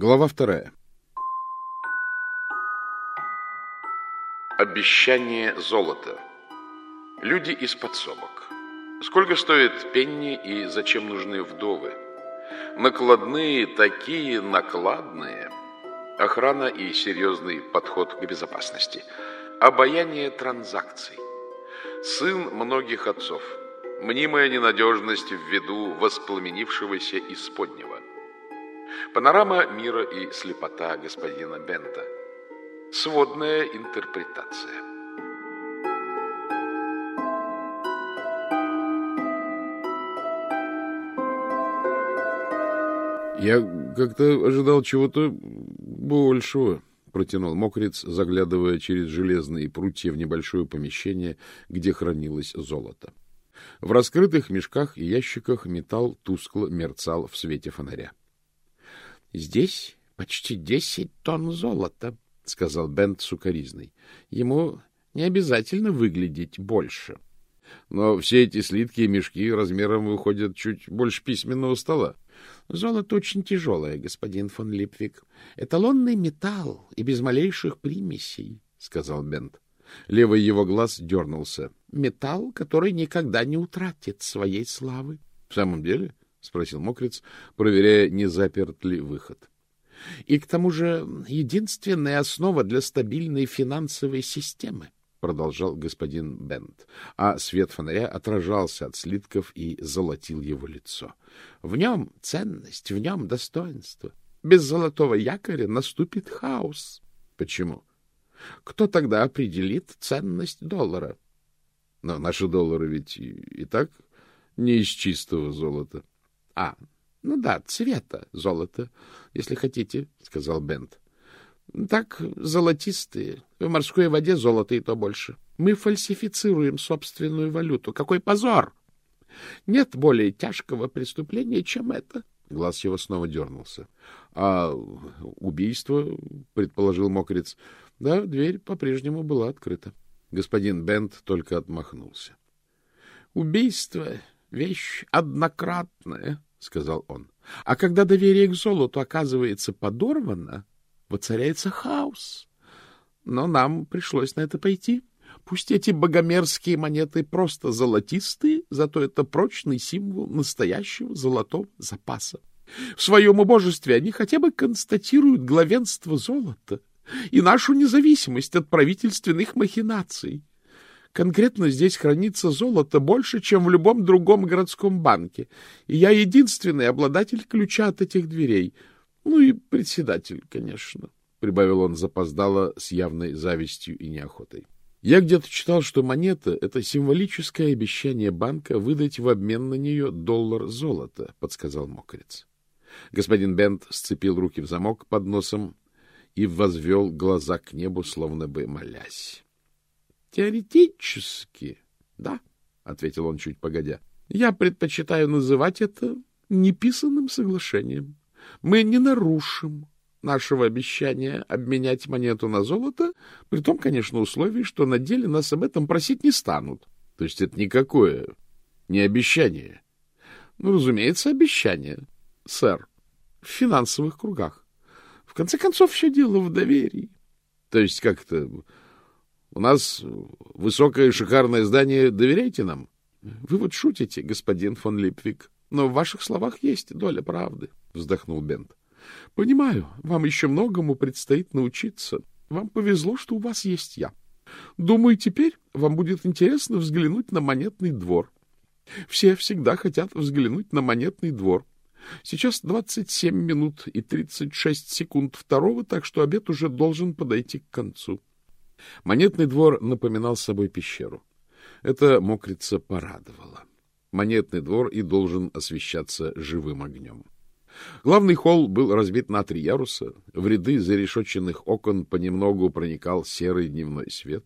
Глава вторая. Обещание золота. Люди из подсобок. Сколько стоит пенни и зачем нужны вдовы? Накладные такие накладные. Охрана и серьезный подход к безопасности. Обаяние транзакций. Сын многих отцов. Мнимая ненадежность в виду воспламенившегося исподнего. Панорама мира и слепота господина Бента. Сводная интерпретация. Я как-то ожидал чего-то большего, протянул мокрец, заглядывая через железные прутья в небольшое помещение, где хранилось золото. В раскрытых мешках и ящиках металл тускло мерцал в свете фонаря. — Здесь почти десять тонн золота, — сказал Бент сукоризной. — Ему не обязательно выглядеть больше. — Но все эти слитки и мешки размером выходят чуть больше письменного стола. — Золото очень тяжелое, господин фон Липвик. Эталонный металл и без малейших примесей, — сказал Бент. Левый его глаз дернулся. — Металл, который никогда не утратит своей славы. — В самом деле? — спросил мокрец, проверяя, не заперт ли выход. — И к тому же единственная основа для стабильной финансовой системы, — продолжал господин Бент, а свет фонаря отражался от слитков и золотил его лицо. — В нем ценность, в нем достоинство. Без золотого якоря наступит хаос. — Почему? — Кто тогда определит ценность доллара? — Но наши доллары ведь и так не из чистого золота. — А, ну да, цвета золота, если хотите, — сказал Бент. — Так, золотистые. В морской воде золото и то больше. Мы фальсифицируем собственную валюту. Какой позор! Нет более тяжкого преступления, чем это. Глаз его снова дернулся. — А убийство, — предположил мокрец. Да, дверь по-прежнему была открыта. Господин Бент только отмахнулся. — Убийство — вещь однократная, — сказал он. — А когда доверие к золоту оказывается подорвано, воцаряется хаос. Но нам пришлось на это пойти. Пусть эти богомерзкие монеты просто золотистые, зато это прочный символ настоящего золотого запаса. В своем убожестве они хотя бы констатируют главенство золота и нашу независимость от правительственных махинаций. Конкретно здесь хранится золото больше, чем в любом другом городском банке, и я единственный обладатель ключа от этих дверей. Ну и председатель, конечно, — прибавил он запоздало с явной завистью и неохотой. Я где-то читал, что монета — это символическое обещание банка выдать в обмен на нее доллар золота, — подсказал мокрец. Господин Бент сцепил руки в замок под носом и возвел глаза к небу, словно бы молясь. — Теоретически, да, — ответил он чуть погодя. — Я предпочитаю называть это неписанным соглашением. Мы не нарушим нашего обещания обменять монету на золото, при том, конечно, условии, что на деле нас об этом просить не станут. То есть это никакое не обещание? Ну, разумеется, обещание, сэр, в финансовых кругах. В конце концов, все дело в доверии. То есть как-то у нас высокое шикарное здание, доверяйте нам? Вы вот шутите, господин фон Липвик, но в ваших словах есть доля правды, вздохнул Бент. Понимаю, вам еще многому предстоит научиться. Вам повезло, что у вас есть я. Думаю, теперь вам будет интересно взглянуть на монетный двор. Все всегда хотят взглянуть на монетный двор. Сейчас 27 минут и 36 секунд второго, так что обед уже должен подойти к концу. Монетный двор напоминал собой пещеру. Это мокрица порадовало. Монетный двор и должен освещаться живым огнем. Главный холл был разбит на три яруса, в ряды зарешетченных окон понемногу проникал серый дневной свет.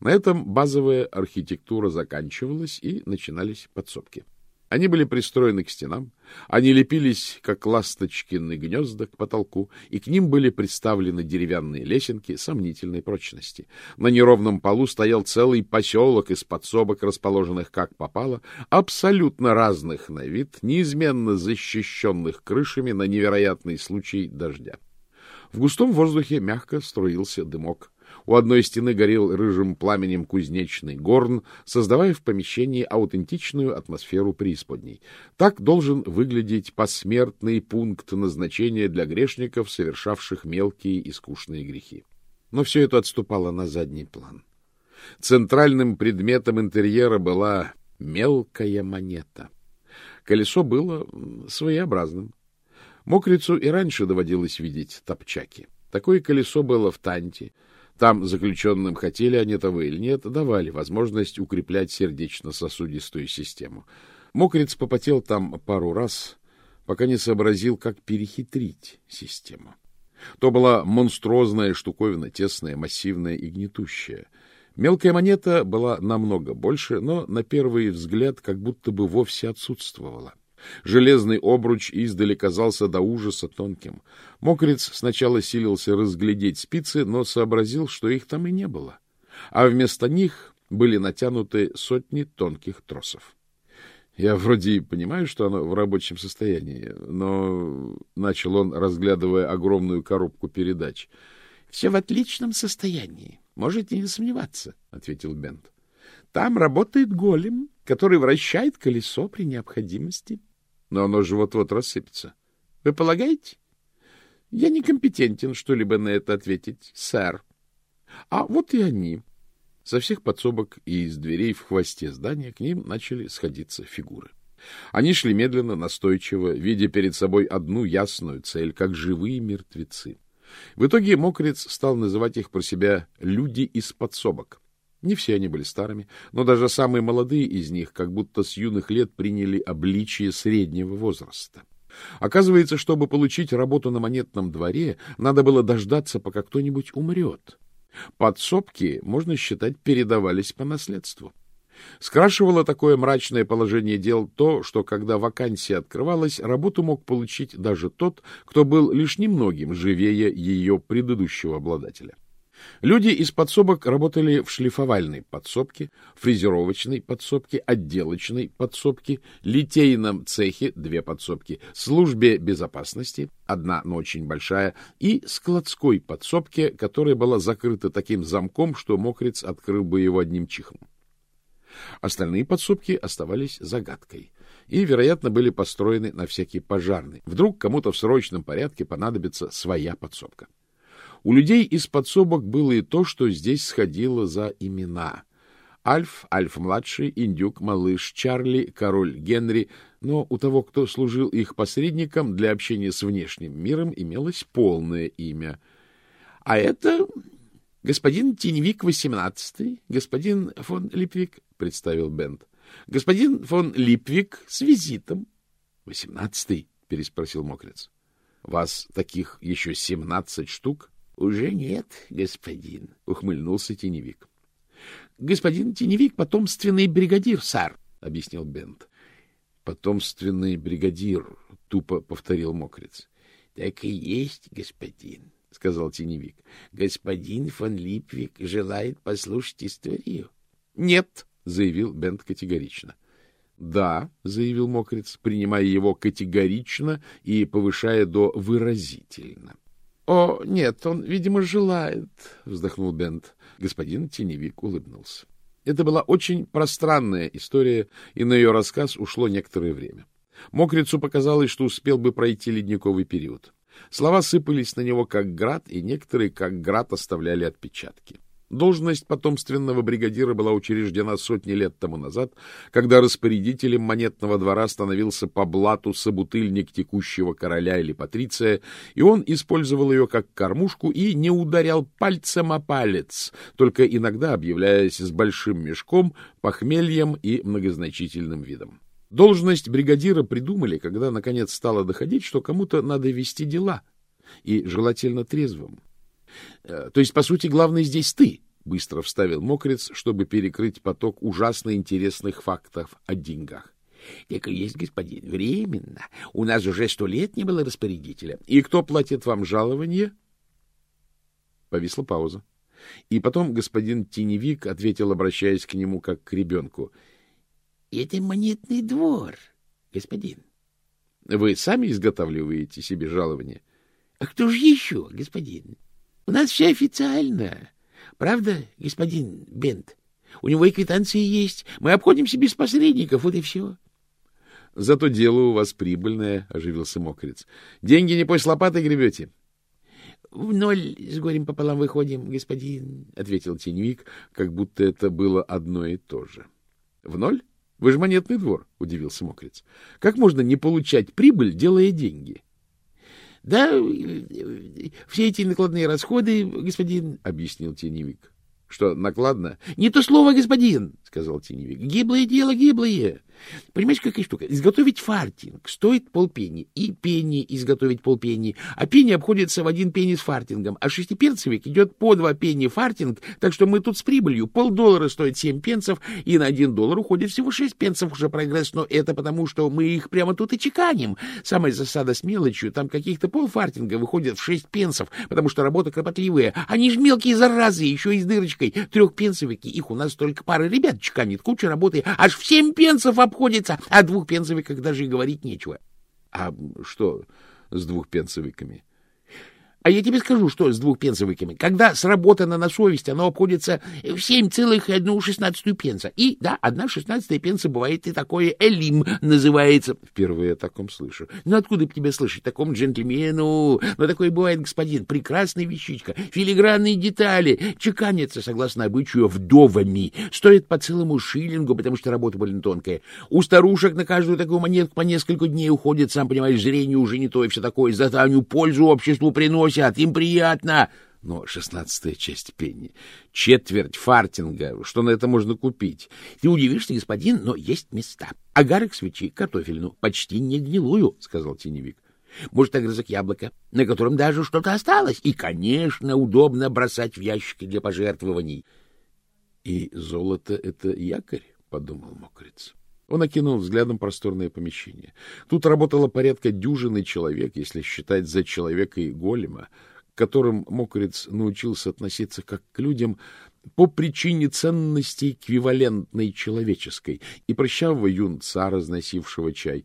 На этом базовая архитектура заканчивалась, и начинались подсобки. Они были пристроены к стенам, они лепились, как ласточкины гнезда, к потолку, и к ним были приставлены деревянные лесенки сомнительной прочности. На неровном полу стоял целый поселок из подсобок, расположенных как попало, абсолютно разных на вид, неизменно защищенных крышами на невероятный случай дождя. В густом воздухе мягко струился дымок. У одной стены горел рыжим пламенем кузнечный горн, создавая в помещении аутентичную атмосферу преисподней. Так должен выглядеть посмертный пункт назначения для грешников, совершавших мелкие и скучные грехи. Но все это отступало на задний план. Центральным предметом интерьера была мелкая монета. Колесо было своеобразным. Мокрицу и раньше доводилось видеть топчаки. Такое колесо было в Танте, там заключенным, хотели они того или нет, давали возможность укреплять сердечно-сосудистую систему. Мокриц попотел там пару раз, пока не сообразил, как перехитрить систему. То была монструозная штуковина, тесная, массивная и гнетущая. Мелкая монета была намного больше, но на первый взгляд как будто бы вовсе отсутствовала. Железный обруч издали казался до ужаса тонким. Мокриц сначала силился разглядеть спицы, но сообразил, что их там и не было. А вместо них были натянуты сотни тонких тросов. Я вроде и понимаю, что оно в рабочем состоянии, но начал он, разглядывая огромную коробку передач. — Все в отличном состоянии. Можете не сомневаться, — ответил Бент. — Там работает голем, который вращает колесо при необходимости. — но оно же вот-вот рассыпется. Вы полагаете? Я некомпетентен что-либо на это ответить, сэр. А вот и они. Со всех подсобок и из дверей в хвосте здания к ним начали сходиться фигуры. Они шли медленно, настойчиво, видя перед собой одну ясную цель, как живые мертвецы. В итоге Мокрец стал называть их про себя «люди из подсобок». Не все они были старыми, но даже самые молодые из них как будто с юных лет приняли обличие среднего возраста. Оказывается, чтобы получить работу на монетном дворе, надо было дождаться, пока кто-нибудь умрет. Подсобки, можно считать, передавались по наследству. Скрашивало такое мрачное положение дел то, что когда вакансия открывалась, работу мог получить даже тот, кто был лишь немногим живее ее предыдущего обладателя. Люди из подсобок работали в шлифовальной подсобке, фрезеровочной подсобке, отделочной подсобке, литейном цехе, две подсобки, службе безопасности, одна, но очень большая, и складской подсобке, которая была закрыта таким замком, что мокрец открыл бы его одним чихом. Остальные подсобки оставались загадкой и, вероятно, были построены на всякий пожарный. Вдруг кому-то в срочном порядке понадобится своя подсобка. У людей из подсобок было и то, что здесь сходило за имена. Альф, Альф-младший, Индюк, Малыш, Чарли, Король Генри, но у того, кто служил их посредником для общения с внешним миром, имелось полное имя. А это господин Теневик XVIII, господин фон Липвик, — представил Бент. — Господин фон Липвик с визитом. — Восемнадцатый? — переспросил Мокрец. — Вас таких еще семнадцать штук? — Уже нет, господин, — ухмыльнулся теневик. — Господин теневик — потомственный бригадир, сэр, — объяснил Бент. — Потомственный бригадир, — тупо повторил мокрец. — Так и есть, господин, — сказал теневик. — Господин фон Липвик желает послушать историю. — Нет, — заявил Бент категорично. — Да, — заявил мокрец, принимая его категорично и повышая до выразительно. — О, нет, он, видимо, желает, — вздохнул Бент. Господин Теневик улыбнулся. Это была очень пространная история, и на ее рассказ ушло некоторое время. Мокрицу показалось, что успел бы пройти ледниковый период. Слова сыпались на него как град, и некоторые как град оставляли отпечатки. Должность потомственного бригадира была учреждена сотни лет тому назад, когда распорядителем монетного двора становился по блату собутыльник текущего короля или патриция, и он использовал ее как кормушку и не ударял пальцем о палец, только иногда объявляясь с большим мешком, похмельем и многозначительным видом. Должность бригадира придумали, когда наконец стало доходить, что кому-то надо вести дела, и желательно трезвым. Э, то есть, по сути, главное здесь ты, — быстро вставил мокрец, чтобы перекрыть поток ужасно интересных фактов о деньгах. — Так и есть, господин, временно. У нас уже сто лет не было распорядителя. И кто платит вам жалование? Повисла пауза. И потом господин Теневик ответил, обращаясь к нему как к ребенку. — Это монетный двор, господин. — Вы сами изготавливаете себе жалование? — А кто же еще, господин? У нас все официально. Правда, господин Бент? У него и квитанции есть. Мы обходимся без посредников, вот и все. — Зато дело у вас прибыльное, — оживился мокрец. — Деньги, не небось, лопатой гребете? — В ноль с горем пополам выходим, господин, — ответил теневик, как будто это было одно и то же. — В ноль? Вы же монетный двор, — удивился мокрец. — Как можно не получать прибыль, делая деньги? — Да, все эти накладные расходы, господин, — объяснил теневик. — Что, накладно? — Не то слово, господин, — сказал теневик. — Гиблое дело, гиблое. Понимаешь, какая штука? Изготовить фартинг стоит полпенни, и пенни изготовить полпенни, а пенни обходится в один пенни с фартингом, а шестиперцевик идет по два пенни фартинг, так что мы тут с прибылью. Полдоллара стоит семь пенсов, и на один доллар уходит всего шесть пенсов уже прогресс, но это потому, что мы их прямо тут и чеканим. Самая засада с мелочью, там каких-то полфартинга выходит в шесть пенсов, потому что работа кропотливая. Они же мелкие заразы, еще и с дырочкой. Трехпенсовики, их у нас только пара ребят чеканит, куча работы, аж в семь пенсов обходится, а двухпенсовиках даже и говорить нечего. — А что с двухпенсовиками? А я тебе скажу, что с двухпенсовиками. Когда сработано на совесть, оно обходится в семь целых и одну шестнадцатую пенса. И, да, одна шестнадцатая пенса бывает и такое элим называется. Впервые о таком слышу. Ну, откуда бы тебе слышать? Такому джентльмену. Но такое бывает, господин. Прекрасная вещичка. Филигранные детали. Чеканятся, согласно обычаю, вдовами. Стоит по целому шиллингу, потому что работа больно тонкая. У старушек на каждую такую монетку по несколько дней уходит, сам понимаешь, зрение уже не то и все такое. Зато они пользу обществу приносят просят, им приятно. Но шестнадцатая часть пенни, четверть фартинга, что на это можно купить? Ты удивишься, господин, но есть места. Агарок свечи, картофельну, почти не гнилую, — сказал теневик. Может, огрызок яблока, на котором даже что-то осталось. И, конечно, удобно бросать в ящики для пожертвований. — И золото — это якорь, — подумал мокрец. Он окинул взглядом просторное помещение. Тут работало порядка дюжины человек, если считать за человека и голема, к которым Мокрец научился относиться как к людям по причине ценности эквивалентной человеческой, и прыщавого юнца, разносившего чай.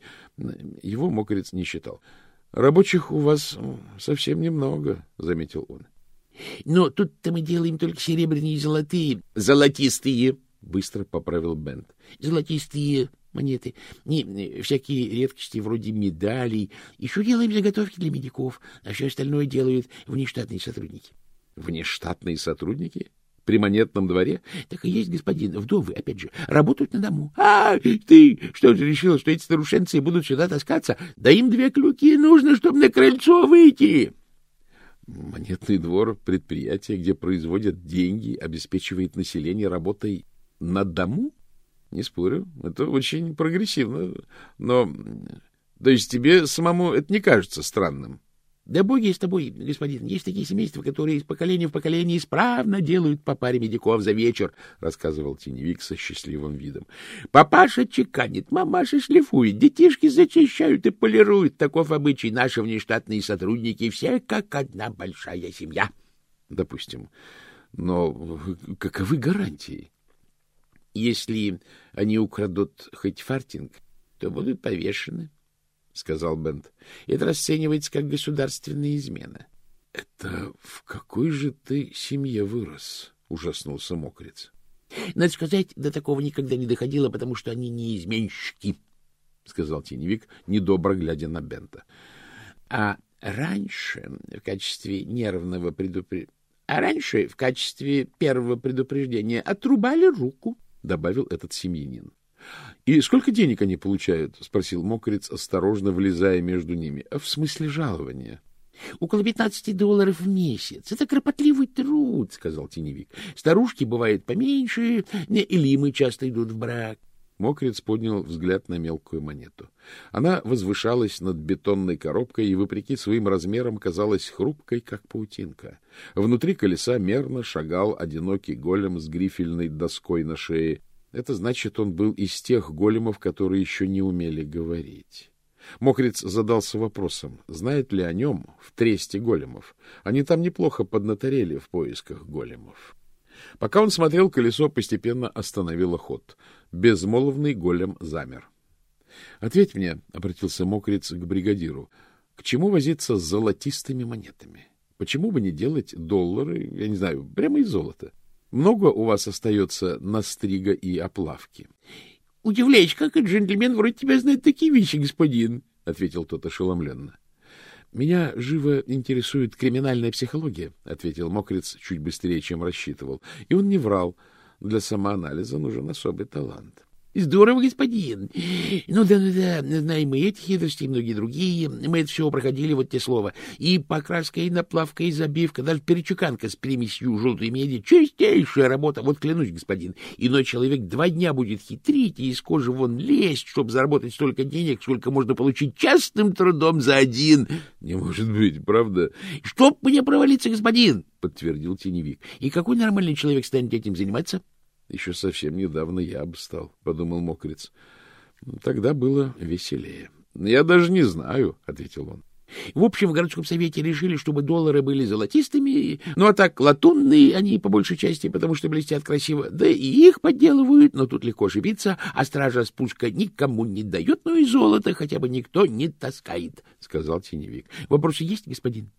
Его Мокрец не считал. — Рабочих у вас совсем немного, — заметил он. — Но тут-то мы делаем только серебряные и золотые. — Золотистые, — быстро поправил Бент. — Золотистые монеты, не, всякие редкости вроде медалей. Еще делаем заготовки для медиков, а все остальное делают внештатные сотрудники. — Внештатные сотрудники? При монетном дворе? — Так и есть, господин. Вдовы, опять же, работают на дому. — А, ты что же решил, что эти старушенцы будут сюда таскаться? Да им две клюки нужно, чтобы на крыльцо выйти. Монетный двор — предприятие, где производят деньги, обеспечивает население работой на дому? Не спорю, это очень прогрессивно. Но, то есть тебе самому это не кажется странным? Да боги с тобой, господин. Есть такие семейства, которые из поколения в поколение исправно делают по паре медиков за вечер, — рассказывал теневик со счастливым видом. Папаша чеканит, мамаша шлифует, детишки зачищают и полируют. Таков обычай. Наши внештатные сотрудники все как одна большая семья. Допустим. Но каковы гарантии? Если они украдут хоть фартинг, то будут повешены, — сказал Бент. Это расценивается как государственная измена. — Это в какой же ты семье вырос? — ужаснулся мокрец. — Надо сказать, до такого никогда не доходило, потому что они не изменщики, — сказал теневик, недобро глядя на Бента. — А раньше в качестве нервного предупреждения... А раньше в качестве первого предупреждения отрубали руку. —— добавил этот семьянин. — И сколько денег они получают? — спросил мокрец, осторожно влезая между ними. — В смысле жалования? — Около пятнадцати долларов в месяц. Это кропотливый труд, — сказал теневик. — Старушки бывают поменьше, и лимы часто идут в брак. Мокрец поднял взгляд на мелкую монету. Она возвышалась над бетонной коробкой и, вопреки своим размерам, казалась хрупкой, как паутинка. Внутри колеса мерно шагал одинокий голем с грифельной доской на шее. Это значит, он был из тех големов, которые еще не умели говорить. Мокриц задался вопросом, знает ли о нем в тресте големов. Они там неплохо поднаторели в поисках големов. Пока он смотрел, колесо постепенно остановило ход. Безмолвный голем замер. — Ответь мне, — обратился Мокриц к бригадиру, — к чему возиться с золотистыми монетами? Почему бы не делать доллары, я не знаю, прямо из золота? Много у вас остается на стрига и оплавки? — Удивляюсь, как и джентльмен вроде тебя знает такие вещи, господин, — ответил тот ошеломленно. — Меня живо интересует криминальная психология, — ответил Мокриц чуть быстрее, чем рассчитывал. И он не врал. Для самоанализа нужен особый талант. — Здорово, господин. Ну да, ну да, знаем мы эти хитрости и многие другие. Мы это все проходили, вот те слова. И покраска, и наплавка, и забивка, даже перечуканка с примесью желтой меди. Чистейшая работа, вот клянусь, господин. Иной человек два дня будет хитрить и из кожи вон лезть, чтобы заработать столько денег, сколько можно получить частным трудом за один. — Не может быть, правда? — Чтоб мне провалиться, господин, — подтвердил теневик. — И какой нормальный человек станет этим заниматься? — еще совсем недавно я бы стал, — подумал Мокриц. Тогда было веселее. — Я даже не знаю, — ответил он. В общем, в городском совете решили, чтобы доллары были золотистыми, ну а так латунные они по большей части, потому что блестят красиво, да и их подделывают, но тут легко ошибиться, а стража спуска никому не дает, ну и золото хотя бы никто не таскает, — сказал теневик. — Вопросы есть, господин?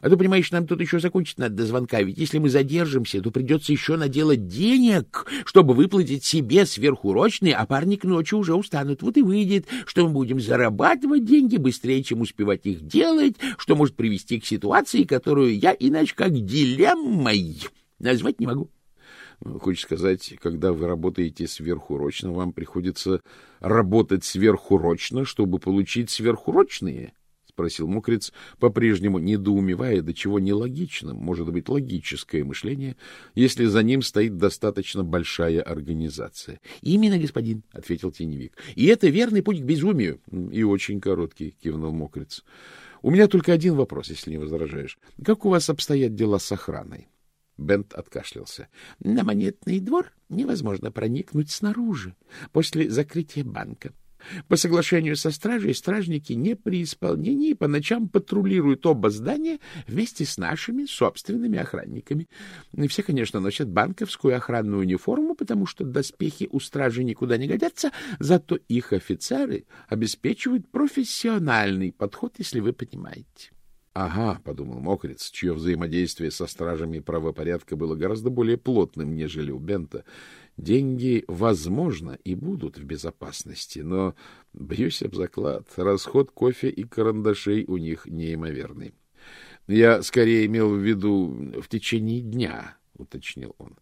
А то, понимаешь, нам тут еще закончить надо до звонка, ведь если мы задержимся, то придется еще наделать денег, чтобы выплатить себе сверхурочные, а парни к ночи уже устанут. Вот и выйдет, что мы будем зарабатывать деньги быстрее, чем успевать их делать, что может привести к ситуации, которую я иначе как дилеммой назвать не могу. Хочешь сказать, когда вы работаете сверхурочно, вам приходится работать сверхурочно, чтобы получить сверхурочные? Спросил Мокриц, по-прежнему недоумевая, до чего нелогичным может быть логическое мышление, если за ним стоит достаточно большая организация. — Именно, господин, — ответил теневик. — И это верный путь к безумию. — И очень короткий, — кивнул Мокриц. — У меня только один вопрос, если не возражаешь. Как у вас обстоят дела с охраной? Бент откашлялся. — На монетный двор невозможно проникнуть снаружи после закрытия банка. По соглашению со стражей стражники не при исполнении по ночам патрулируют оба здания вместе с нашими собственными охранниками. Все, конечно, носят банковскую охранную униформу, потому что доспехи у стражи никуда не годятся, зато их офицеры обеспечивают профессиональный подход, если вы понимаете. Ага, — подумал Мокриц, чье взаимодействие со стражами правопорядка было гораздо более плотным, нежели у Бента. Деньги, возможно, и будут в безопасности, но, бьюсь об заклад, расход кофе и карандашей у них неимоверный. Я скорее имел в виду в течение дня, — уточнил он.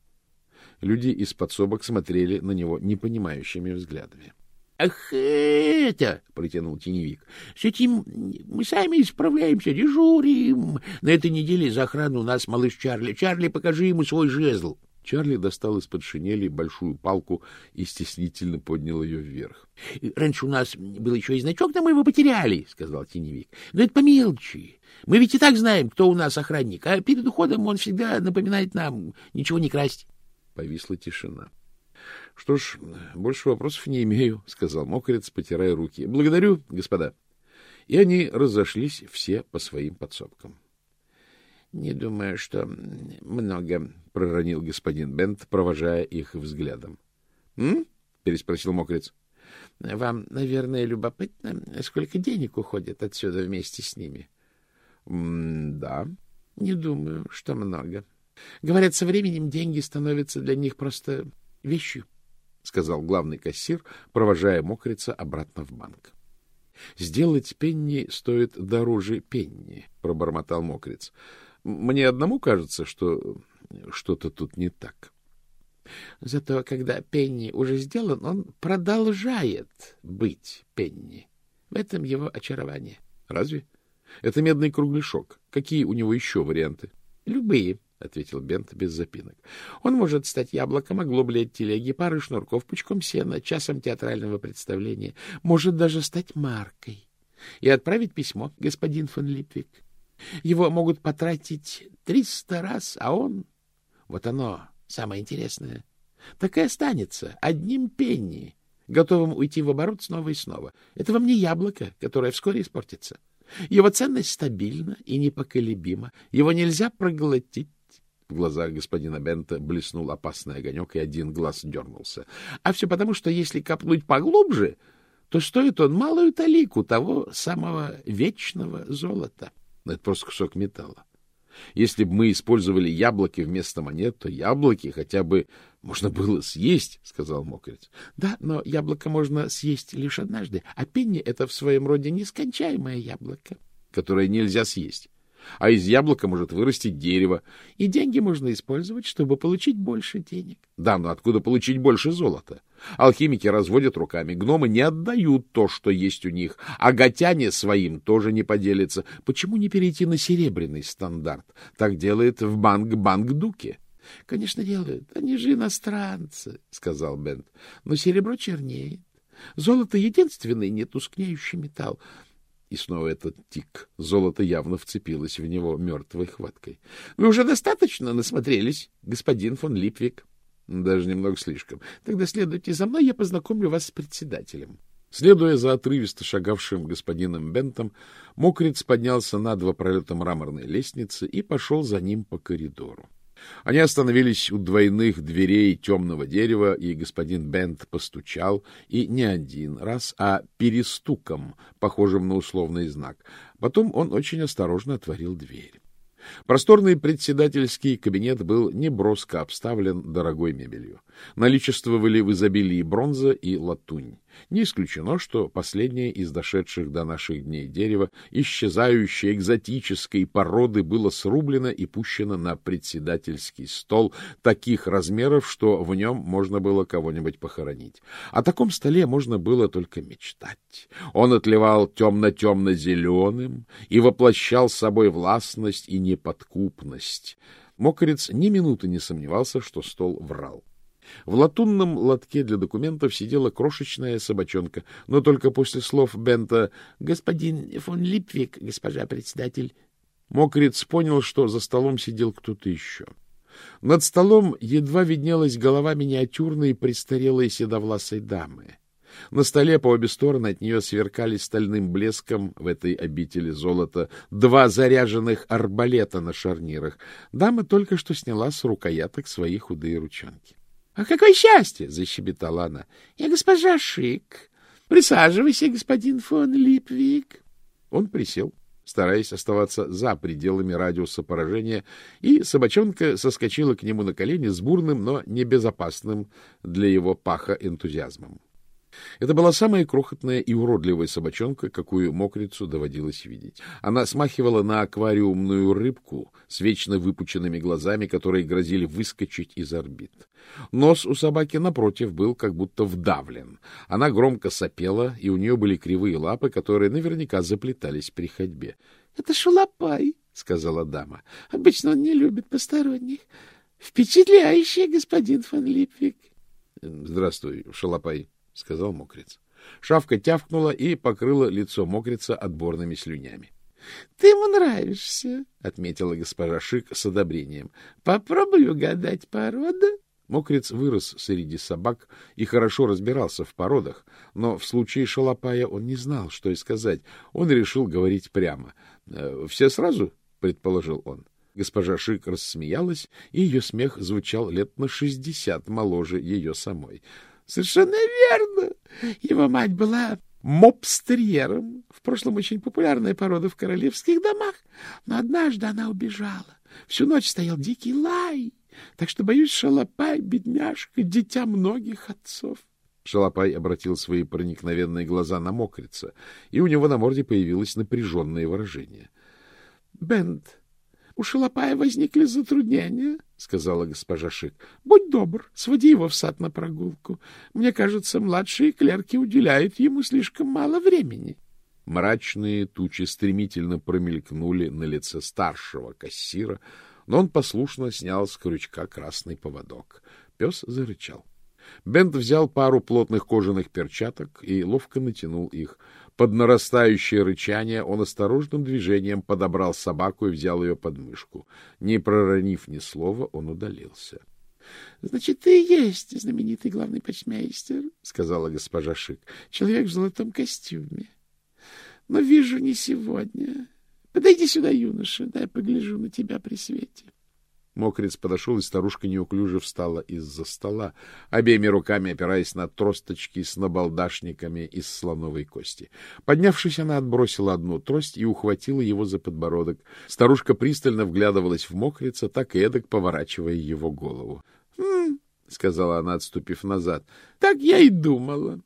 Люди из подсобок смотрели на него непонимающими взглядами. —— Ах, это, — протянул теневик, — с этим мы сами справляемся, дежурим. На этой неделе за охрану у нас малыш Чарли. Чарли, покажи ему свой жезл. Чарли достал из-под шинели большую палку и стеснительно поднял ее вверх. — Раньше у нас был еще и значок, но мы его потеряли, — сказал теневик. — Но это по мелочи. Мы ведь и так знаем, кто у нас охранник, а перед уходом он всегда напоминает нам ничего не красть. Повисла тишина. — Что ж, больше вопросов не имею, — сказал мокрец, потирая руки. — Благодарю, господа. И они разошлись все по своим подсобкам. — Не думаю, что много, — проронил господин Бент, провожая их взглядом. — М? — переспросил мокрец. — Вам, наверное, любопытно, сколько денег уходит отсюда вместе с ними? — Да. — Не думаю, что много. Говорят, со временем деньги становятся для них просто вещью. — сказал главный кассир, провожая мокрица обратно в банк. — Сделать пенни стоит дороже пенни, — пробормотал мокриц. — Мне одному кажется, что что-то тут не так. Зато когда пенни уже сделан, он продолжает быть пенни. В этом его очарование. — Разве? Это медный кругляшок. Какие у него еще варианты? — Любые. — ответил Бент без запинок. — Он может стать яблоком, оглоблей от телеги, парой шнурков, пучком сена, часом театрального представления, может даже стать маркой и отправить письмо, господин фон Липвик. Его могут потратить триста раз, а он... Вот оно, самое интересное. так и останется одним пенни, готовым уйти в оборот снова и снова. Это вам не яблоко, которое вскоре испортится. Его ценность стабильна и непоколебима. Его нельзя проглотить. В глазах господина Бента блеснул опасный огонек, и один глаз дернулся. А все потому, что если копнуть поглубже, то стоит он малую талику того самого вечного золота. Это просто кусок металла. Если бы мы использовали яблоки вместо монет, то яблоки хотя бы можно было съесть, — сказал мокрец. — Да, но яблоко можно съесть лишь однажды, а пенни — это в своем роде нескончаемое яблоко, которое нельзя съесть. А из яблока может вырасти дерево, и деньги можно использовать, чтобы получить больше денег. Да, но откуда получить больше золота? Алхимики разводят руками, гномы не отдают то, что есть у них, а готяне своим тоже не поделятся. Почему не перейти на серебряный стандарт? Так делает в банк Банк Дуки. — Конечно, делают. Они же иностранцы, — сказал Бент. — Но серебро чернеет. Золото — единственный нетускнеющий металл. И снова этот тик. Золото явно вцепилось в него мертвой хваткой. — Вы уже достаточно насмотрелись, господин фон Липвик? — Даже немного слишком. Тогда следуйте за мной, я познакомлю вас с председателем. Следуя за отрывисто шагавшим господином Бентом, мокрец поднялся на два пролета мраморной лестницы и пошел за ним по коридору. Они остановились у двойных дверей темного дерева, и господин Бент постучал, и не один раз, а перестуком, похожим на условный знак. Потом он очень осторожно отворил дверь. Просторный председательский кабинет был неброско обставлен дорогой мебелью. Наличествовали в изобилии бронза и латунь. Не исключено, что последнее из дошедших до наших дней дерева, исчезающей экзотической породы, было срублено и пущено на председательский стол таких размеров, что в нем можно было кого-нибудь похоронить. О таком столе можно было только мечтать. Он отливал темно-темно-зеленым и воплощал собой властность и неподкупность. Мокрец ни минуты не сомневался, что стол врал. В латунном лотке для документов сидела крошечная собачонка, но только после слов Бента «Господин фон Липвик, госпожа председатель», Мокриц понял, что за столом сидел кто-то еще. Над столом едва виднелась голова миниатюрной престарелой седовласой дамы. На столе по обе стороны от нее сверкали стальным блеском в этой обители золота два заряженных арбалета на шарнирах. Дама только что сняла с рукояток свои худые ручонки. — А какое счастье! — защебетала она. — Я госпожа Шик. Присаживайся, господин фон Липвик. Он присел, стараясь оставаться за пределами радиуса поражения, и собачонка соскочила к нему на колени с бурным, но небезопасным для его паха энтузиазмом. Это была самая крохотная и уродливая собачонка, какую мокрицу доводилось видеть. Она смахивала на аквариумную рыбку с вечно выпученными глазами, которые грозили выскочить из орбит. Нос у собаки, напротив, был как будто вдавлен. Она громко сопела, и у нее были кривые лапы, которые наверняка заплетались при ходьбе. — Это шалопай, — сказала дама. — Обычно он не любит посторонних. Впечатляющий господин фон Липвик. — Здравствуй, шалопай, — сказал мокрец. Шавка тявкнула и покрыла лицо мокрица отборными слюнями. — Ты ему нравишься, — отметила госпожа Шик с одобрением. — Попробуй угадать порода. Мокрец вырос среди собак и хорошо разбирался в породах, но в случае шалопая он не знал, что и сказать. Он решил говорить прямо. «Э, — Все сразу? — предположил он. Госпожа Шик рассмеялась, и ее смех звучал лет на шестьдесят моложе ее самой. — Совершенно верно. Его мать была мопстерьером, в прошлом очень популярная порода в королевских домах, но однажды она убежала. Всю ночь стоял дикий лай, так что, боюсь, Шалопай, бедняжка, дитя многих отцов. Шалопай обратил свои проникновенные глаза на мокрица, и у него на морде появилось напряженное выражение. — Бент, у Шалопая возникли затруднения, — сказала госпожа Шик. — Будь добр, своди его в сад на прогулку. Мне кажется, младшие клерки уделяют ему слишком мало времени. Мрачные тучи стремительно промелькнули на лице старшего кассира, но он послушно снял с крючка красный поводок. Пес зарычал. Бент взял пару плотных кожаных перчаток и ловко натянул их. Под нарастающее рычание он осторожным движением подобрал собаку и взял ее под мышку. Не проронив ни слова, он удалился. — Значит, ты и есть знаменитый главный почтмейстер, — сказала госпожа Шик. — Человек в золотом костюме. Но вижу не сегодня. Подойди сюда, юноша, дай погляжу на тебя при свете. Мокриц подошел, и старушка неуклюже встала из-за стола, обеими руками опираясь на тросточки с набалдашниками из слоновой кости. Поднявшись, она отбросила одну трость и ухватила его за подбородок. Старушка пристально вглядывалась в Мокрица, так и эдак поворачивая его голову. — сказала она, отступив назад, — так я и думала.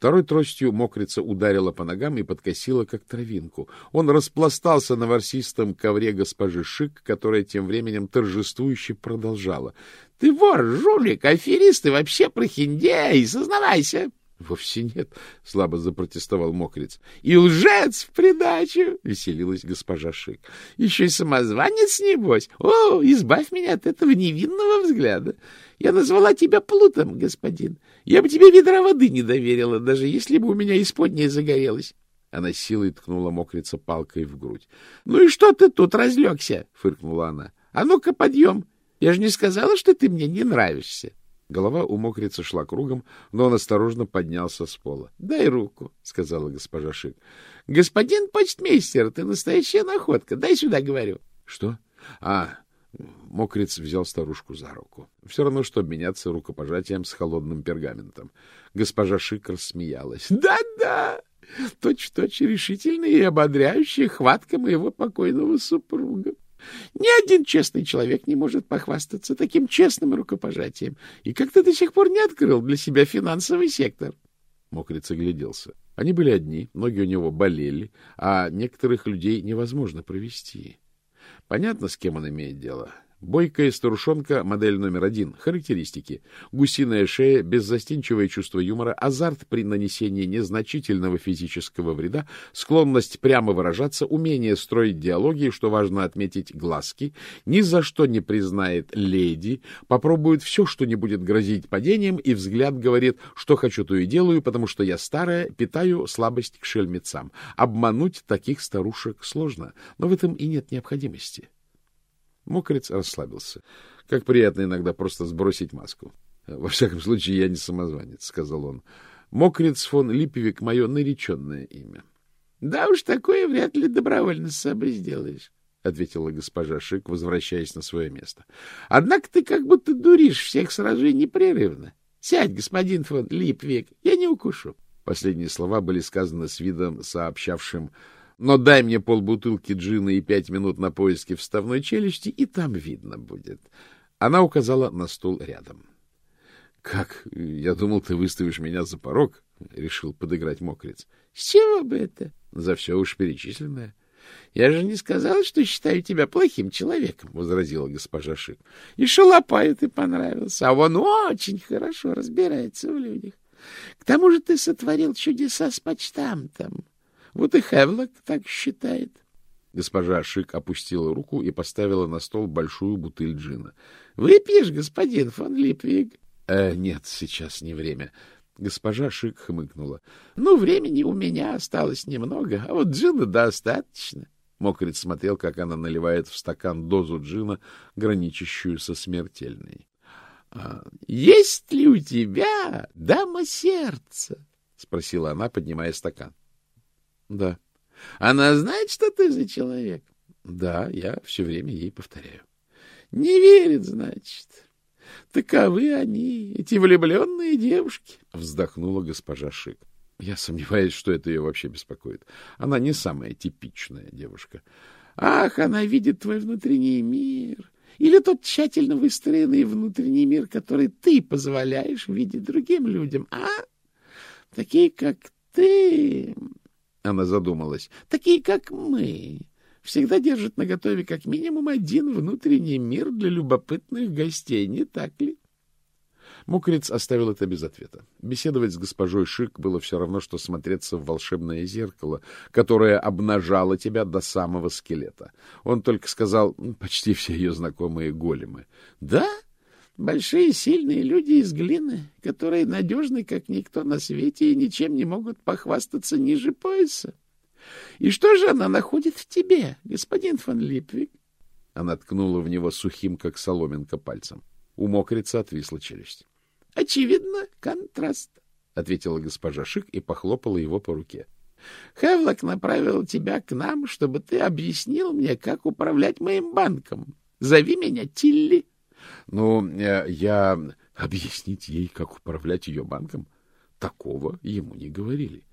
Второй тростью мокрица ударила по ногам и подкосила, как травинку. Он распластался на ворсистом ковре госпожи Шик, которая тем временем торжествующе продолжала. — Ты вор, жулик, аферист и вообще прохиндей, сознавайся! — Вовсе нет, — слабо запротестовал мокриц. — И лжец в придачу! — веселилась госпожа Шик. — Еще и самозванец, небось! О, избавь меня от этого невинного взгляда! Я назвала тебя Плутом, господин. Я бы тебе ведра воды не доверила, даже если бы у меня исподняя загорелась. Она силой ткнула мокрица палкой в грудь. — Ну и что ты тут разлегся? — фыркнула она. — А ну-ка, подъем! Я же не сказала, что ты мне не нравишься. Голова у мокрица шла кругом, но он осторожно поднялся с пола. — Дай руку, — сказала госпожа Шик. — Господин почтмейстер, ты настоящая находка. Дай сюда, говорю. — Что? — А, Мокриц взял старушку за руку. Все равно, что обменяться рукопожатием с холодным пергаментом. Госпожа Шик рассмеялась. «Да — точь-в-точь решительная и ободряющая хватка моего покойного супруга. Ни один честный человек не может похвастаться таким честным рукопожатием. И как ты до сих пор не открыл для себя финансовый сектор? Мокриц огляделся. Они были одни, ноги у него болели, а некоторых людей невозможно провести. Понятно, с кем он имеет дело. Бойкая старушонка, модель номер один. Характеристики. Гусиная шея, беззастенчивое чувство юмора, азарт при нанесении незначительного физического вреда, склонность прямо выражаться, умение строить диалоги, что важно отметить, глазки, ни за что не признает леди, попробует все, что не будет грозить падением, и взгляд говорит, что хочу, то и делаю, потому что я старая, питаю слабость к шельмецам. Обмануть таких старушек сложно, но в этом и нет необходимости. Мокрец расслабился. Как приятно иногда просто сбросить маску. — Во всяком случае, я не самозванец, — сказал он. Мокрец фон Липовик — мое нареченное имя. — Да уж, такое вряд ли добровольно с собой сделаешь, — ответила госпожа Шик, возвращаясь на свое место. — Однако ты как будто дуришь всех сразу и непрерывно. Сядь, господин фон Липвик, я не укушу. Последние слова были сказаны с видом, сообщавшим но дай мне полбутылки джина и пять минут на поиски вставной челюсти, и там видно будет. Она указала на стул рядом. — Как? Я думал, ты выставишь меня за порог, — решил подыграть мокрец. — С чего бы это? — За все уж перечисленное. — Я же не сказала, что считаю тебя плохим человеком, — возразила госпожа Шик. — И Шалопаю ты понравился, а он очень хорошо разбирается в людях. К тому же ты сотворил чудеса с почтамтом. Вот и Хевлок так считает. Госпожа Шик опустила руку и поставила на стол большую бутыль джина. — Выпьешь, господин фон Липвиг? Э, — Нет, сейчас не время. Госпожа Шик хмыкнула. — Ну, времени у меня осталось немного, а вот джина достаточно. Мокрит смотрел, как она наливает в стакан дозу джина, граничащую со смертельной. «А, — Есть ли у тебя дама сердца? — спросила она, поднимая стакан. Да. Она знает, что ты за человек? Да, я все время ей повторяю. Не верит, значит. Таковы они, эти влюбленные девушки, вздохнула госпожа Шик. Я сомневаюсь, что это ее вообще беспокоит. Она не самая типичная девушка. Ах, она видит твой внутренний мир. Или тот тщательно выстроенный внутренний мир, который ты позволяешь видеть другим людям, а? Такие, как ты, она задумалась. Такие, как мы, всегда держат наготове как минимум один внутренний мир для любопытных гостей, не так ли? Мокриц оставил это без ответа. Беседовать с госпожой Шик было все равно, что смотреться в волшебное зеркало, которое обнажало тебя до самого скелета. Он только сказал, почти все ее знакомые големы. — Да? — Большие сильные люди из глины, которые надежны, как никто на свете, и ничем не могут похвастаться ниже пояса. И что же она находит в тебе, господин фон Липвик? Она ткнула в него сухим, как соломинка, пальцем. У мокрица отвисла челюсть. — Очевидно, контраст, — ответила госпожа Шик и похлопала его по руке. — Хевлок направил тебя к нам, чтобы ты объяснил мне, как управлять моим банком. Зови меня Тилли. — Ну, э, я... Объяснить ей, как управлять ее банком? Такого ему не говорили.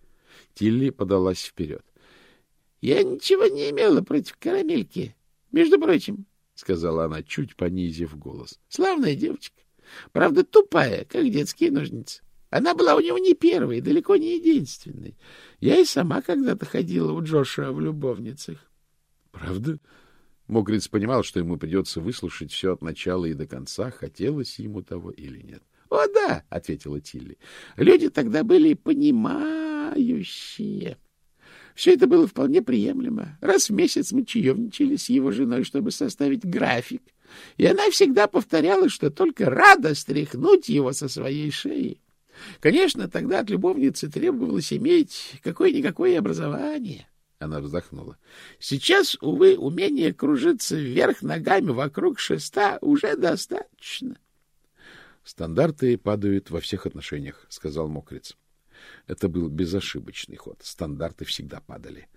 Тилли подалась вперед. — Я ничего не имела против карамельки. Между прочим, — сказала она, чуть понизив голос, — славная девочка. Правда, тупая, как детские ножницы. Она была у него не первой, далеко не единственной. Я и сама когда-то ходила у Джоша в любовницах. — Правда? Мокриц понимал, что ему придется выслушать все от начала и до конца, хотелось ему того или нет. — О, да, — ответила Тилли. — Люди тогда были понимающие. Все это было вполне приемлемо. Раз в месяц мы чаевничали с его женой, чтобы составить график. И она всегда повторяла, что только рада стряхнуть его со своей шеи. Конечно, тогда от любовницы требовалось иметь какое-никакое образование. Она вздохнула. Сейчас, увы, умение кружиться вверх ногами вокруг шеста уже достаточно. Стандарты падают во всех отношениях, сказал Мокриц. Это был безошибочный ход. Стандарты всегда падали.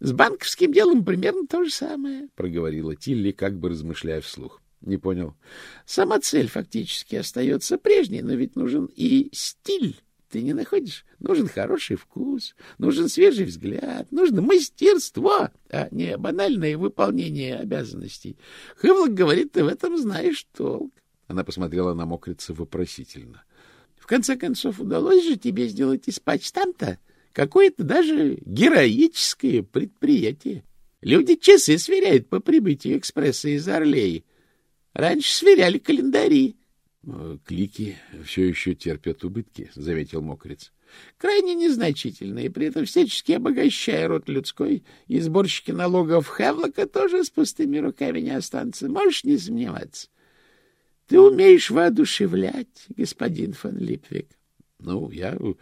— С банковским делом примерно то же самое, — проговорила Тилли, как бы размышляя вслух. — Не понял. — Сама цель фактически остается прежней, но ведь нужен и стиль. Ты не находишь? Нужен хороший вкус, нужен свежий взгляд, нужно мастерство, а не банальное выполнение обязанностей. Хывлок говорит, ты в этом знаешь толк. Она посмотрела на мокрица вопросительно. — В конце концов, удалось же тебе сделать из почтамта какое-то даже героическое предприятие. Люди часы сверяют по прибытию экспресса из Орлеи. Раньше сверяли календари. Э, — Клики все еще терпят убытки, — заметил Мокриц. — Крайне незначительные, при этом всячески обогащая род людской, и сборщики налогов Хевлока тоже с пустыми руками не останутся. Можешь не сомневаться. Ты умеешь воодушевлять, господин фон Липвик. — Ну, я, э,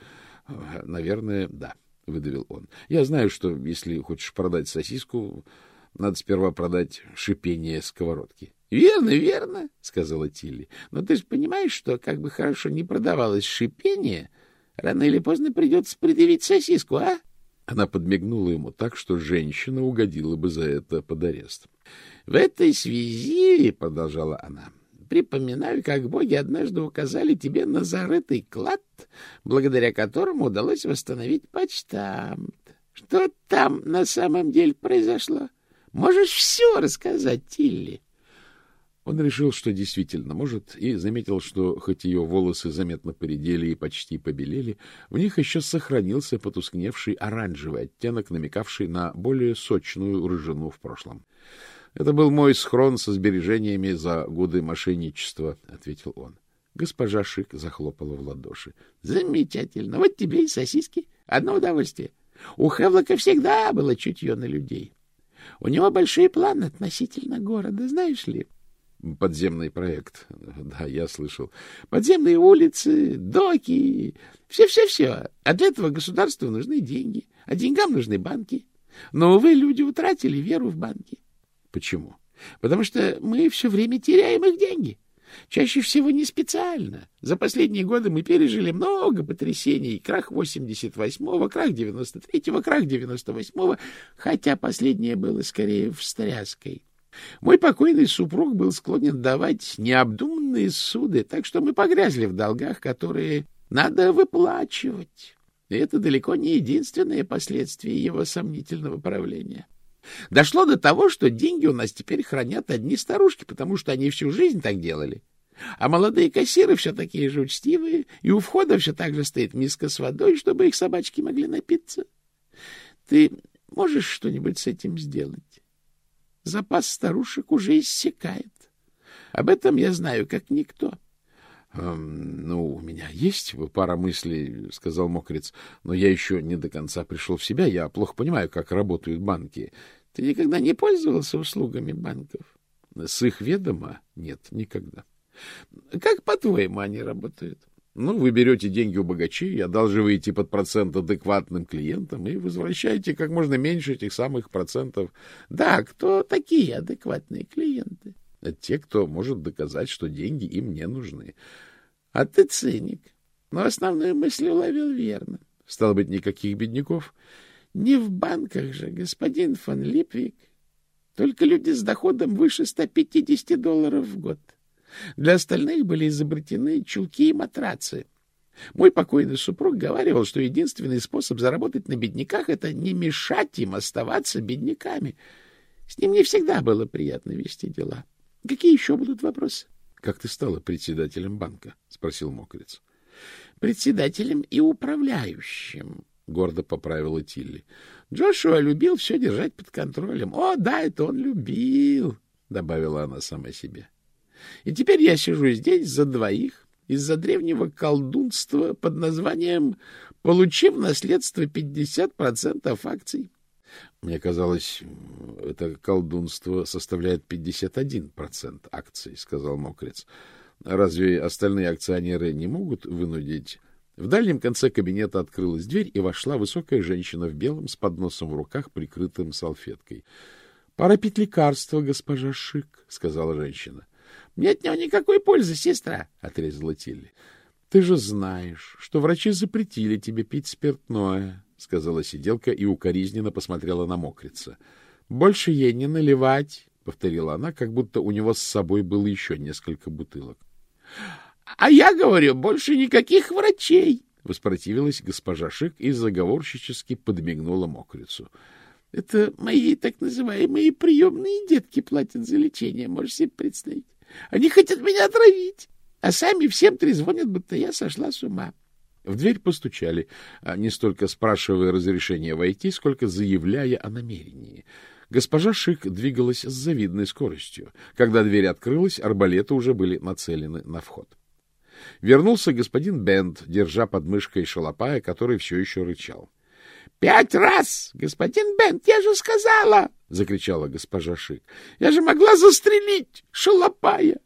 наверное, да, — выдавил он. — Я знаю, что если хочешь продать сосиску, надо сперва продать шипение сковородки. — Верно, верно, — сказала Тилли. — Но ты же понимаешь, что, как бы хорошо ни продавалось шипение, рано или поздно придется предъявить сосиску, а? Она подмигнула ему так, что женщина угодила бы за это под арест. — В этой связи, — продолжала она, — припоминаю, как боги однажды указали тебе на зарытый клад, благодаря которому удалось восстановить почтамт. Что там на самом деле произошло? Можешь все рассказать, Тилли? — он решил, что действительно может, и заметил, что хоть ее волосы заметно поредели и почти побелели, в них еще сохранился потускневший оранжевый оттенок, намекавший на более сочную рыжину в прошлом. — Это был мой схрон со сбережениями за годы мошенничества, — ответил он. Госпожа Шик захлопала в ладоши. — Замечательно. Вот тебе и сосиски. Одно удовольствие. У Хевлока всегда было чутье на людей. У него большие планы относительно города, знаешь ли? — Подземный проект. Да, я слышал. Подземные улицы, доки, все-все-все. А для этого государству нужны деньги, а деньгам нужны банки. Но, увы, люди утратили веру в банки. Почему? Потому что мы все время теряем их деньги. Чаще всего не специально. За последние годы мы пережили много потрясений. Крах 88-го, крах 93-го, крах 98-го, хотя последнее было скорее встряской. Мой покойный супруг был склонен давать необдуманные суды, так что мы погрязли в долгах, которые надо выплачивать. И это далеко не единственное последствие его сомнительного правления. Дошло до того, что деньги у нас теперь хранят одни старушки, потому что они всю жизнь так делали. А молодые кассиры все такие же учтивые, и у входа все так же стоит миска с водой, чтобы их собачки могли напиться. Ты можешь что-нибудь с этим сделать? Запас старушек уже иссякает. Об этом я знаю, как никто. Эм, — Ну, у меня есть пара мыслей, — сказал Мокриц, — но я еще не до конца пришел в себя. Я плохо понимаю, как работают банки. — Ты никогда не пользовался услугами банков? — С их ведома? Нет, никогда. — Как, по-твоему, они работают? Ну, вы берете деньги у богачей, одалживаете под процент адекватным клиентам и возвращаете как можно меньше этих самых процентов. Да, кто такие адекватные клиенты? те, кто может доказать, что деньги им не нужны. — А ты циник. Но основную мысль уловил верно. Стало быть, никаких бедняков? — Не в банках же, господин фон Липвик. Только люди с доходом выше 150 долларов в год. Для остальных были изобретены чулки и матрацы. Мой покойный супруг говаривал, что единственный способ заработать на бедняках — это не мешать им оставаться бедняками. С ним не всегда было приятно вести дела. Какие еще будут вопросы? — Как ты стала председателем банка? — спросил Мокрец. — Председателем и управляющим, — гордо поправила Тилли. Джошуа любил все держать под контролем. О, да, это он любил, — добавила она сама себе. И теперь я сижу здесь за двоих из-за древнего колдунства под названием «Получив наследство 50% акций». Мне казалось, это колдунство составляет 51% акций, — сказал Мокрец. Разве остальные акционеры не могут вынудить... В дальнем конце кабинета открылась дверь, и вошла высокая женщина в белом с подносом в руках, прикрытым салфеткой. — Пора пить лекарство, госпожа Шик, — сказала женщина. — Мне от него никакой пользы, сестра, — отрезала Тилли. — Ты же знаешь, что врачи запретили тебе пить спиртное, — сказала сиделка и укоризненно посмотрела на мокрица. — Больше ей не наливать, — повторила она, как будто у него с собой было еще несколько бутылок. — А я говорю, больше никаких врачей, — воспротивилась госпожа Шик и заговорщически подмигнула мокрицу. — Это мои так называемые приемные детки платят за лечение, можешь себе представить. Они хотят меня отравить, а сами всем трезвонят, будто я сошла с ума. — в дверь постучали, а не столько спрашивая разрешения войти, сколько заявляя о намерении. Госпожа Шик двигалась с завидной скоростью. Когда дверь открылась, арбалеты уже были нацелены на вход. Вернулся господин Бент, держа под мышкой шалопая, который все еще рычал. — Пять раз, господин Бент, я же сказала! — закричала госпожа Шик. — Я же могла застрелить шалопая!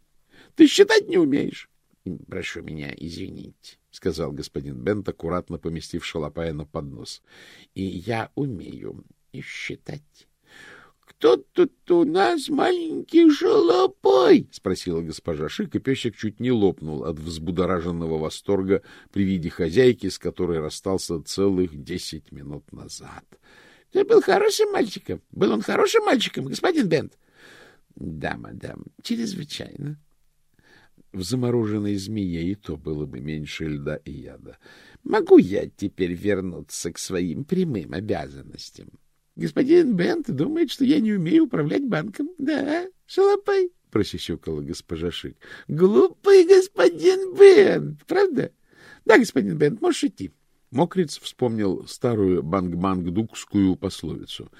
Ты считать не умеешь? — Прошу меня извинить. — сказал господин Бент, аккуратно поместив шалопая на поднос. — И я умею считать. — Кто тут у нас маленький шалопай? — спросила госпожа Шик, и песик чуть не лопнул от взбудораженного восторга при виде хозяйки, с которой расстался целых десять минут назад. — Ты был хорошим мальчиком? Был он хорошим мальчиком, господин Бент? — Да, мадам, чрезвычайно. В замороженной змее и то было бы меньше льда и яда. Могу я теперь вернуться к своим прямым обязанностям? Господин Бент думает, что я не умею управлять банком. Да, шалопай, — просисюкала госпожа Шик. Глупый господин Бент, правда? Да, господин Бент, можешь идти. Мокриц вспомнил старую бангмангдукскую пословицу.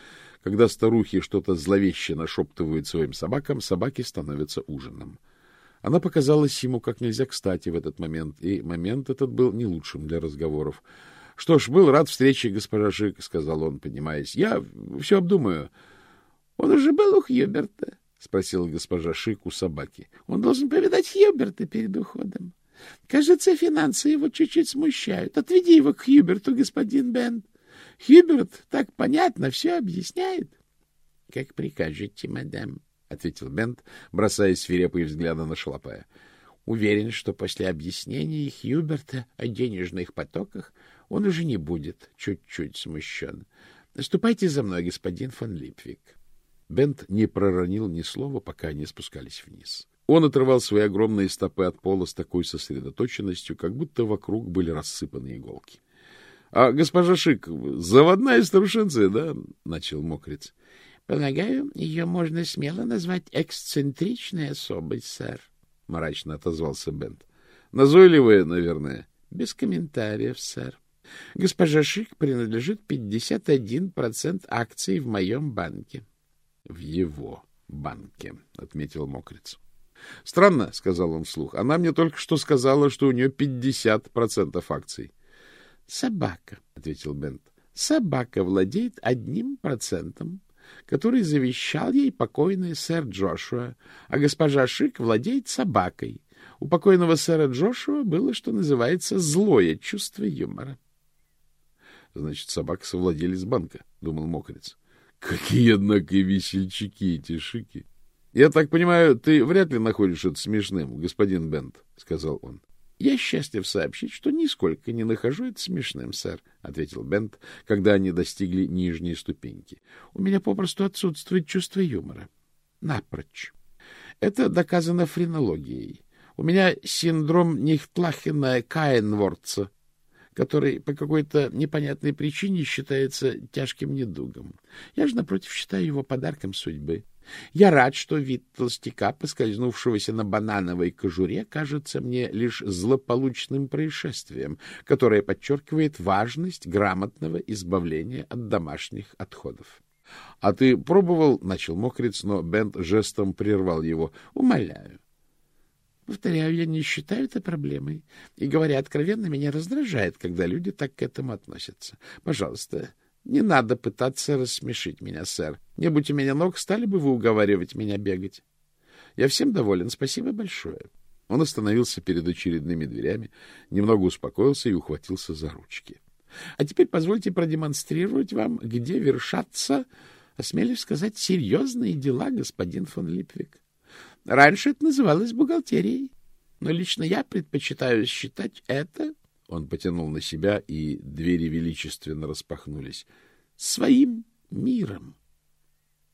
Когда старухи что-то зловеще нашептывают своим собакам, собаки становятся ужином. Она показалась ему как нельзя кстати в этот момент, и момент этот был не лучшим для разговоров. — Что ж, был рад встрече, госпожа Шик, — сказал он, поднимаясь. — Я все обдумаю. — Он уже был у Хьюберта? — спросила госпожа Шик у собаки. — Он должен повидать Хьюберта перед уходом. Кажется, финансы его чуть-чуть смущают. Отведи его к Хьюберту, господин Бент. Хьюберт так понятно все объясняет. — Как прикажете, мадам, — ответил Бент, бросая свирепые взгляды на Шалопая. — Уверен, что после объяснения Хьюберта о денежных потоках он уже не будет чуть-чуть смущен. Ступайте за мной, господин фон Липвик. Бент не проронил ни слова, пока они спускались вниз. Он отрывал свои огромные стопы от пола с такой сосредоточенностью, как будто вокруг были рассыпаны иголки. — А госпожа Шик, заводная старушенция, да? — начал мокрец. Полагаю, ее можно смело назвать эксцентричной особой, сэр, — мрачно отозвался Бент. — Назойливая, наверное. — Без комментариев, сэр. Госпожа Шик принадлежит 51% акций в моем банке. — В его банке, — отметил Мокриц. — Странно, — сказал он вслух. — Она мне только что сказала, что у нее 50% акций. — Собака, — ответил Бент. — Собака владеет одним процентом который завещал ей покойный сэр Джошуа, а госпожа Шик владеет собакой. У покойного сэра Джошуа было, что называется, злое чувство юмора. — Значит, собака совладелец банка, — думал мокрец. — Какие, однако, весельчаки эти шики! — Я так понимаю, ты вряд ли находишь это смешным, господин Бент, — сказал он. — Я счастлив сообщить, что нисколько не нахожу это смешным, сэр, — ответил Бент, когда они достигли нижней ступеньки. — У меня попросту отсутствует чувство юмора. Напрочь. Это доказано френологией. У меня синдром Нихтлахена Каенворца, который по какой-то непонятной причине считается тяжким недугом. Я же, напротив, считаю его подарком судьбы. Я рад, что вид толстяка, поскользнувшегося на банановой кожуре, кажется мне лишь злополучным происшествием, которое подчеркивает важность грамотного избавления от домашних отходов. — А ты пробовал? — начал мокрец, но Бент жестом прервал его. — Умоляю. Повторяю, я не считаю это проблемой. И, говоря откровенно, меня раздражает, когда люди так к этому относятся. Пожалуйста, не надо пытаться рассмешить меня, сэр. Не будь у меня ног, стали бы вы уговаривать меня бегать. Я всем доволен. Спасибо большое. Он остановился перед очередными дверями, немного успокоился и ухватился за ручки. А теперь позвольте продемонстрировать вам, где вершатся, осмелюсь сказать, серьезные дела, господин фон Липвик. Раньше это называлось бухгалтерией, но лично я предпочитаю считать это он потянул на себя, и двери величественно распахнулись. Своим миром.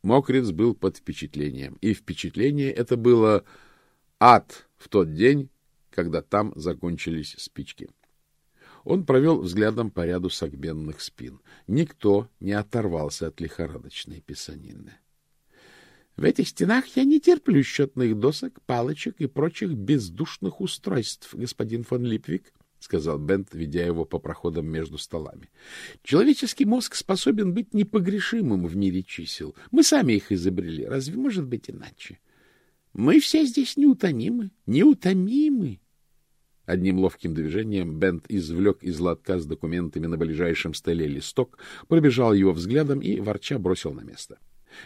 Мокриц был под впечатлением, и впечатление это было ад в тот день, когда там закончились спички. Он провел взглядом по ряду согбенных спин. Никто не оторвался от лихорадочной писанины. В этих стенах я не терплю счетных досок, палочек и прочих бездушных устройств, господин фон Липвик, — сказал Бент, ведя его по проходам между столами. — Человеческий мозг способен быть непогрешимым в мире чисел. Мы сами их изобрели. Разве может быть иначе? Мы все здесь неутомимы, неутомимы. Одним ловким движением Бент извлек из лотка с документами на ближайшем столе листок, пробежал его взглядом и, ворча, бросил на место.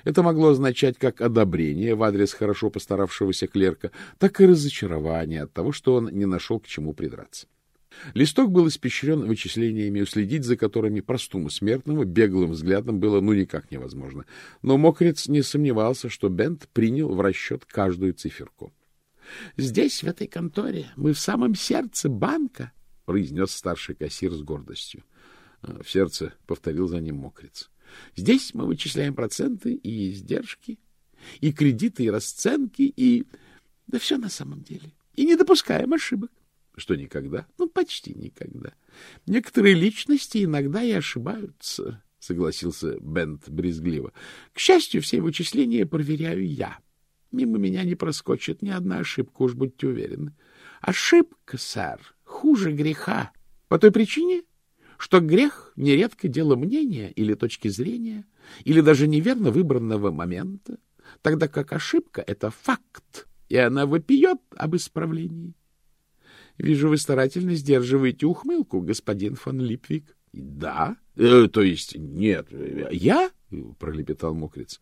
Это могло означать как одобрение в адрес хорошо постаравшегося клерка, так и разочарование от того, что он не нашел к чему придраться. Листок был испещрен вычислениями, уследить за которыми простому смертному беглым взглядом было ну никак невозможно. Но Мокрец не сомневался, что Бент принял в расчет каждую циферку. — Здесь, в этой конторе, мы в самом сердце банка, — произнес старший кассир с гордостью. — В сердце, — повторил за ним Мокрец. — Здесь мы вычисляем проценты и издержки, и кредиты, и расценки, и... Да все на самом деле. И не допускаем ошибок. Что никогда? Ну, почти никогда. Некоторые личности иногда и ошибаются, — согласился Бент брезгливо. К счастью, все вычисления проверяю я. Мимо меня не проскочит ни одна ошибка, уж будьте уверены. Ошибка, сэр, хуже греха. По той причине, что грех нередко дело мнения или точки зрения, или даже неверно выбранного момента, тогда как ошибка — это факт, и она вопиет об исправлении. Вижу, вы старательно сдерживаете ухмылку, господин фон Липвик. — Да? Э, то есть нет. Я? — пролепетал мокрец.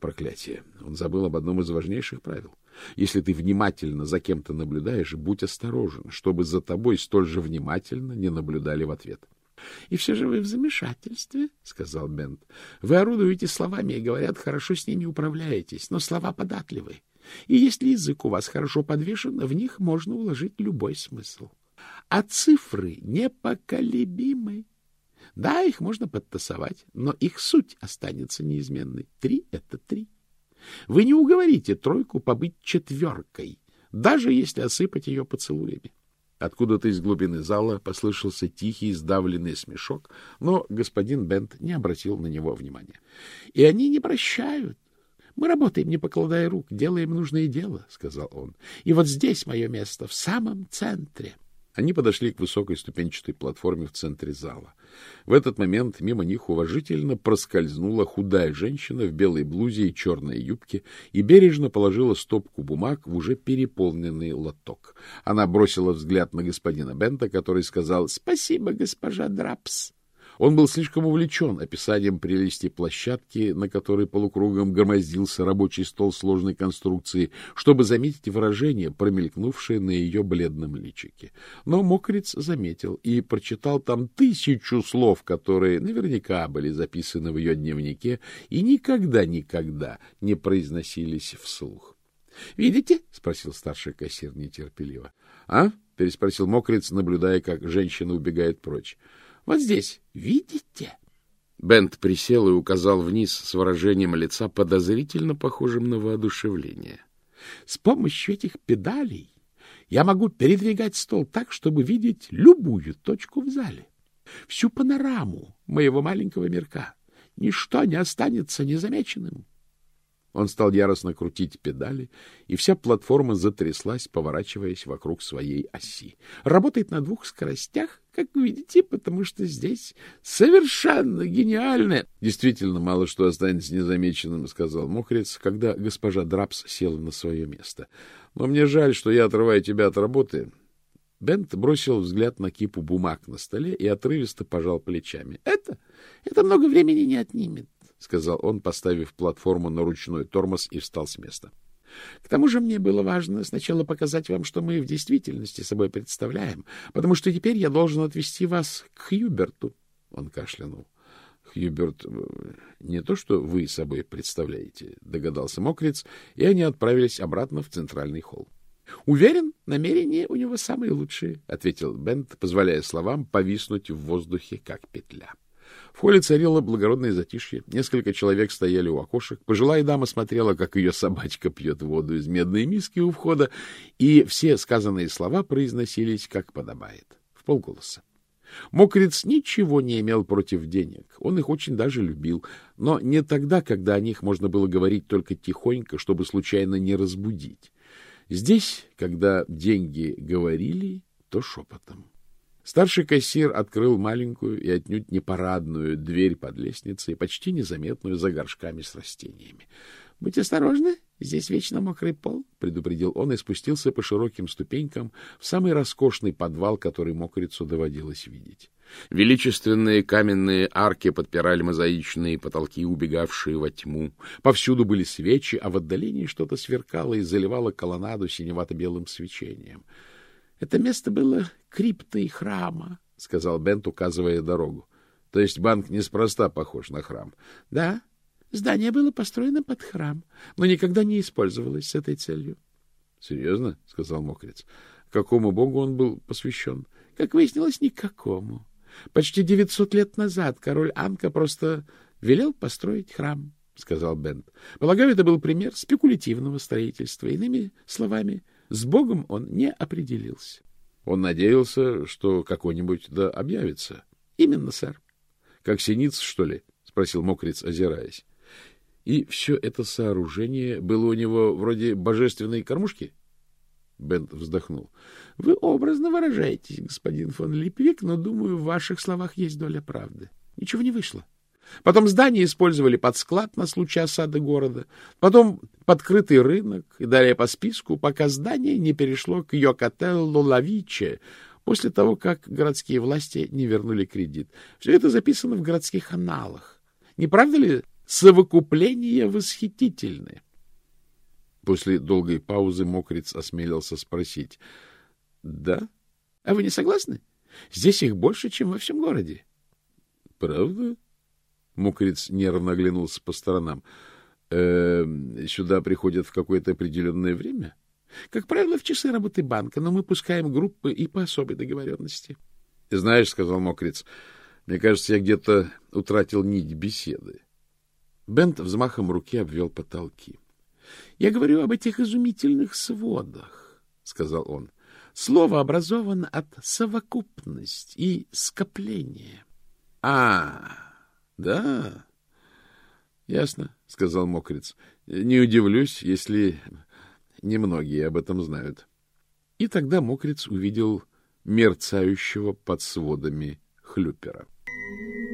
Проклятие. Он забыл об одном из важнейших правил. Если ты внимательно за кем-то наблюдаешь, будь осторожен, чтобы за тобой столь же внимательно не наблюдали в ответ. — И все же вы в замешательстве, — сказал Бент. — Вы орудуете словами и, говорят, хорошо с ними управляетесь, но слова податливы. И если язык у вас хорошо подвешен, в них можно уложить любой смысл. А цифры непоколебимы. Да, их можно подтасовать, но их суть останется неизменной. Три — это три. Вы не уговорите тройку побыть четверкой, даже если осыпать ее поцелуями. Откуда-то из глубины зала послышался тихий, сдавленный смешок, но господин Бент не обратил на него внимания. — И они не прощают. Мы работаем, не покладая рук, делаем нужное дело, — сказал он. И вот здесь мое место, в самом центре. Они подошли к высокой ступенчатой платформе в центре зала. В этот момент мимо них уважительно проскользнула худая женщина в белой блузе и черной юбке и бережно положила стопку бумаг в уже переполненный лоток. Она бросила взгляд на господина Бента, который сказал «Спасибо, госпожа Драпс». Он был слишком увлечен описанием прелести площадки, на которой полукругом громоздился рабочий стол сложной конструкции, чтобы заметить выражение, промелькнувшее на ее бледном личике. Но мокрец заметил и прочитал там тысячу слов, которые наверняка были записаны в ее дневнике и никогда-никогда не произносились вслух. — Видите? — спросил старший кассир нетерпеливо. — А? — переспросил мокрец, наблюдая, как женщина убегает прочь. Вот здесь. Видите? Бент присел и указал вниз с выражением лица, подозрительно похожим на воодушевление. С помощью этих педалей я могу передвигать стол так, чтобы видеть любую точку в зале, всю панораму моего маленького мирка. Ничто не останется незамеченным. Он стал яростно крутить педали, и вся платформа затряслась, поворачиваясь вокруг своей оси. Работает на двух скоростях, как видите, потому что здесь совершенно гениальное. Действительно, мало что останется незамеченным, сказал Мокрец, когда госпожа Драпс села на свое место. Но мне жаль, что я отрываю тебя от работы. Бент бросил взгляд на кипу бумаг на столе и отрывисто пожал плечами. — Это? Это много времени не отнимет. — сказал он, поставив платформу на ручной тормоз и встал с места. — К тому же мне было важно сначала показать вам, что мы в действительности собой представляем, потому что теперь я должен отвезти вас к Хьюберту. Он кашлянул. — Хьюберт э, не то, что вы собой представляете, — догадался Мокриц, и они отправились обратно в центральный холл. — Уверен, намерения у него самые лучшие, — ответил Бент, позволяя словам повиснуть в воздухе, как петля. — в холле царило благородное затишье. Несколько человек стояли у окошек. Пожилая дама смотрела, как ее собачка пьет воду из медной миски у входа, и все сказанные слова произносились, как подобает, в полголоса. Мокрец ничего не имел против денег. Он их очень даже любил, но не тогда, когда о них можно было говорить только тихонько, чтобы случайно не разбудить. Здесь, когда деньги говорили, то шепотом. Старший кассир открыл маленькую и отнюдь не парадную дверь под лестницей, почти незаметную за горшками с растениями. — Будь осторожны, здесь вечно мокрый пол, — предупредил он и спустился по широким ступенькам в самый роскошный подвал, который мокрицу доводилось видеть. Величественные каменные арки подпирали мозаичные потолки, убегавшие во тьму. Повсюду были свечи, а в отдалении что-то сверкало и заливало колоннаду синевато-белым свечением. Это место было криптой храма, — сказал Бент, указывая дорогу. — То есть банк неспроста похож на храм. — Да, здание было построено под храм, но никогда не использовалось с этой целью. — Серьезно? — сказал Мокрец. — Какому богу он был посвящен? — Как выяснилось, никакому. Почти девятьсот лет назад король Анка просто велел построить храм, — сказал Бент. — Полагаю, это был пример спекулятивного строительства. Иными словами, — с Богом он не определился. Он надеялся, что какой-нибудь да объявится. — Именно, сэр. — Как синиц, что ли? — спросил мокрец, озираясь. — И все это сооружение было у него вроде божественной кормушки? Бент вздохнул. — Вы образно выражаетесь, господин фон Липвик, но, думаю, в ваших словах есть доля правды. Ничего не вышло. — Потом здание использовали под склад на случай осады города. Потом подкрытый рынок и далее по списку, пока здание не перешло к Йокотелло Лавиче, после того, как городские власти не вернули кредит. Все это записано в городских аналах. Не правда ли совокупление восхитительны? После долгой паузы мокрец осмелился спросить. — Да? А вы не согласны? Здесь их больше, чем во всем городе. — Правда? — Мокриц нервно оглянулся по сторонам. «Э, — Сюда приходят в какое-то определенное время? — Как правило, в часы работы банка, но мы пускаем группы и по особой договоренности. — Знаешь, — сказал Мокриц, — мне кажется, я где-то утратил нить беседы. Бент взмахом руки обвел потолки. — Я говорю об этих изумительных сводах, — сказал он. — Слово образовано от совокупность и скопление. — А, — Да, ясно, — сказал Мокриц. — Не удивлюсь, если немногие об этом знают. И тогда Мокриц увидел мерцающего под сводами хлюпера. Thank you.